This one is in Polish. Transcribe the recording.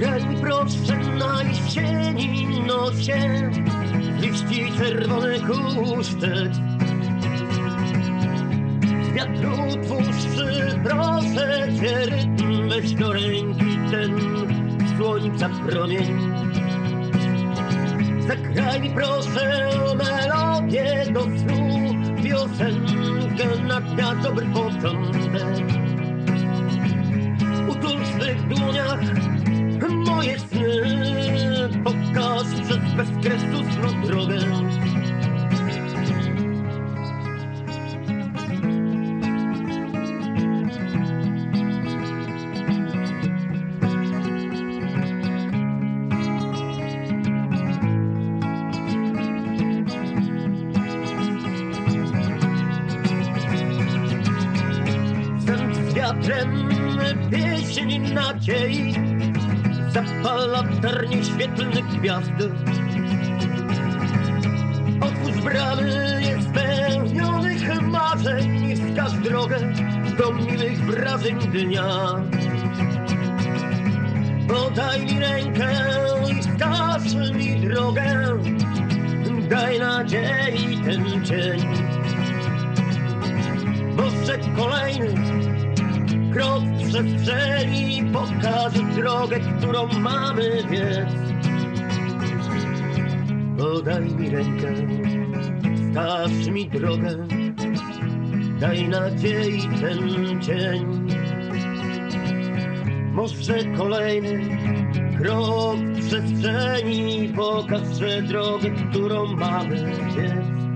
Zagraj mi proszę na jesieni nocie liści czerwony kusztet Z wiatru tłuszczy proszę cię rytm weź do ręki ten słońca promień Zagraj proszę melodię do snu Piosenkę na dobry początek moje sny przez bezkresu snu drogę. Sen z wiatrem pieśń nadziei Zapala w ternie świetlnych gwiazd. Otwórz bramy niespełnionych marzeń Wskaż drogę do miłych wrażeń dnia. Podaj mi rękę i wskaż mi drogę Daj nadziei ten dzień. Może kolejny krok w przestrzeni pokaże drogę, którą mamy biec. Podaj mi rękę, wskaż mi drogę, daj nadziei ten cień. Może kolejny krok w przestrzeni pokaże drogę, którą mamy biec.